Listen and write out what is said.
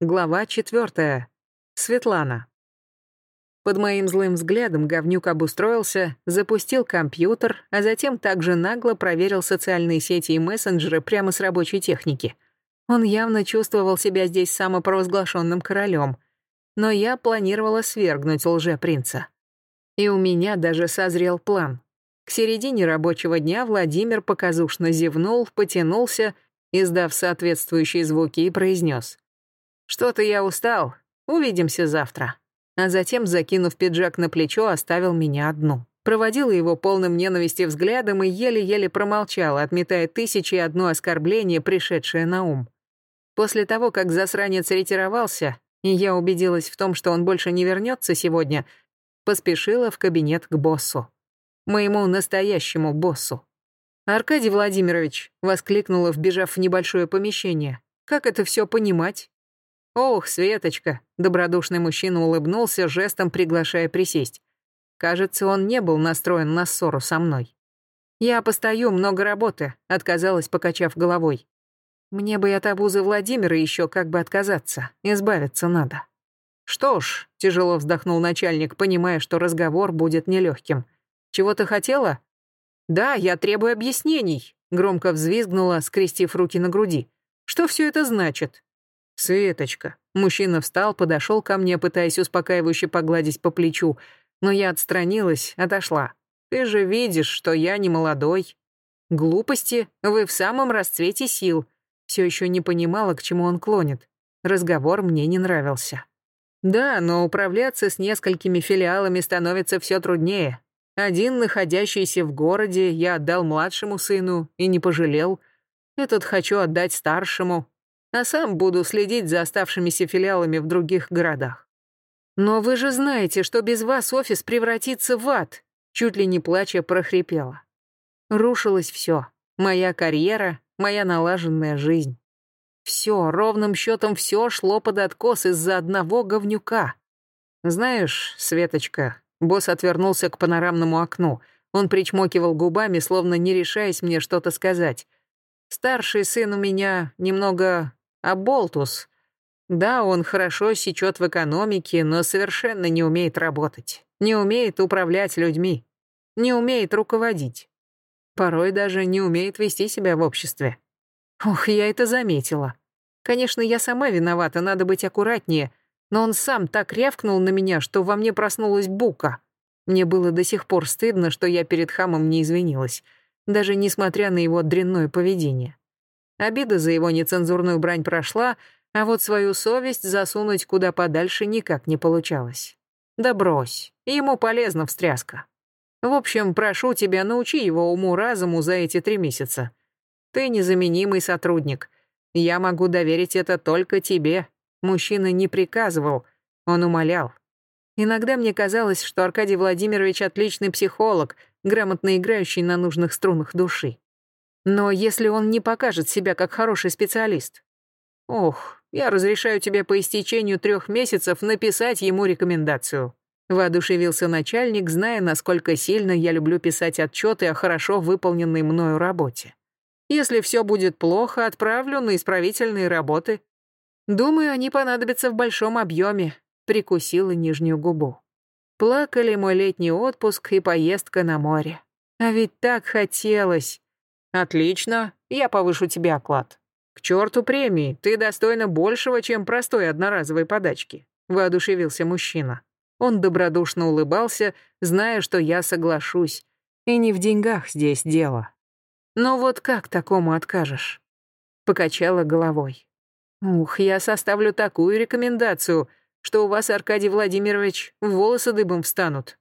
Глава четвертая. Светлана. Под моим злым взглядом говнюк обустроился, запустил компьютер, а затем также нагло проверил социальные сети и мессенджеры прямо с рабочей техники. Он явно чувствовал себя здесь самопровозглашенным королем. Но я планировала свергнуть лже-принца. И у меня даже созрел план. К середине рабочего дня Владимир показушно зевнул, потянулся, издав соответствующие звуки, и произнес. «Что-то я устал. Увидимся завтра» а затем, закинув пиджак на плечо, оставил меня одну. Проводила его полным ненависти взглядом и еле-еле промолчала, отметая тысячи и одно оскорбление, пришедшее на ум. После того, как засранец ретировался, и я убедилась в том, что он больше не вернется сегодня, поспешила в кабинет к боссу. Моему настоящему боссу. «Аркадий Владимирович», — воскликнула, вбежав в небольшое помещение, — «как это все понимать?» «Ох, Светочка!» — добродушный мужчина улыбнулся, жестом приглашая присесть. Кажется, он не был настроен на ссору со мной. «Я постою, много работы», — отказалась, покачав головой. «Мне бы от обузы Владимира еще как бы отказаться, избавиться надо». «Что ж», — тяжело вздохнул начальник, понимая, что разговор будет нелегким. «Чего ты хотела?» «Да, я требую объяснений», — громко взвизгнула, скрестив руки на груди. «Что все это значит?» «Светочка». Мужчина встал, подошел ко мне, пытаясь успокаивающе погладить по плечу, но я отстранилась, отошла. «Ты же видишь, что я не молодой». «Глупости, вы в самом расцвете сил». Все еще не понимала, к чему он клонит. Разговор мне не нравился. «Да, но управляться с несколькими филиалами становится все труднее. Один, находящийся в городе, я отдал младшему сыну и не пожалел. Этот хочу отдать старшему, а сам буду следить за оставшимися филиалами в других городах. Но вы же знаете, что без вас офис превратится в ад, чуть ли не плача прохрипела. Рушилось все. Моя карьера, моя налаженная жизнь. Все, ровным счетом все шло под откос из-за одного говнюка. Знаешь, Светочка, босс отвернулся к панорамному окну. Он причмокивал губами, словно не решаясь мне что-то сказать. Старший сын у меня немного а Болтус... Да, он хорошо сечет в экономике, но совершенно не умеет работать. Не умеет управлять людьми. Не умеет руководить. Порой даже не умеет вести себя в обществе. Ох, я это заметила. Конечно, я сама виновата, надо быть аккуратнее, но он сам так рявкнул на меня, что во мне проснулась бука. Мне было до сих пор стыдно, что я перед хамом не извинилась, даже несмотря на его дрянное поведение. Обида за его нецензурную брань прошла, а вот свою совесть засунуть куда подальше никак не получалось. Да брось, ему полезна встряска. В общем, прошу тебя, научи его уму-разуму за эти три месяца. Ты незаменимый сотрудник. Я могу доверить это только тебе. Мужчина не приказывал, он умолял. Иногда мне казалось, что Аркадий Владимирович отличный психолог, грамотно играющий на нужных струнах души. Но если он не покажет себя как хороший специалист? Ох, я разрешаю тебе по истечению трех месяцев написать ему рекомендацию. Воодушевился начальник, зная, насколько сильно я люблю писать отчеты о хорошо выполненной мною работе. Если все будет плохо, отправлю на исправительные работы. Думаю, они понадобятся в большом объеме. Прикусила нижнюю губу. Плакали мой летний отпуск и поездка на море. А ведь так хотелось. «Отлично, я повышу тебе оклад». «К черту премии, ты достойна большего, чем простой одноразовой подачки», — воодушевился мужчина. Он добродушно улыбался, зная, что я соглашусь. И не в деньгах здесь дело. «Но вот как такому откажешь?» Покачала головой. «Ух, я составлю такую рекомендацию, что у вас, Аркадий Владимирович, волосы дыбом встанут.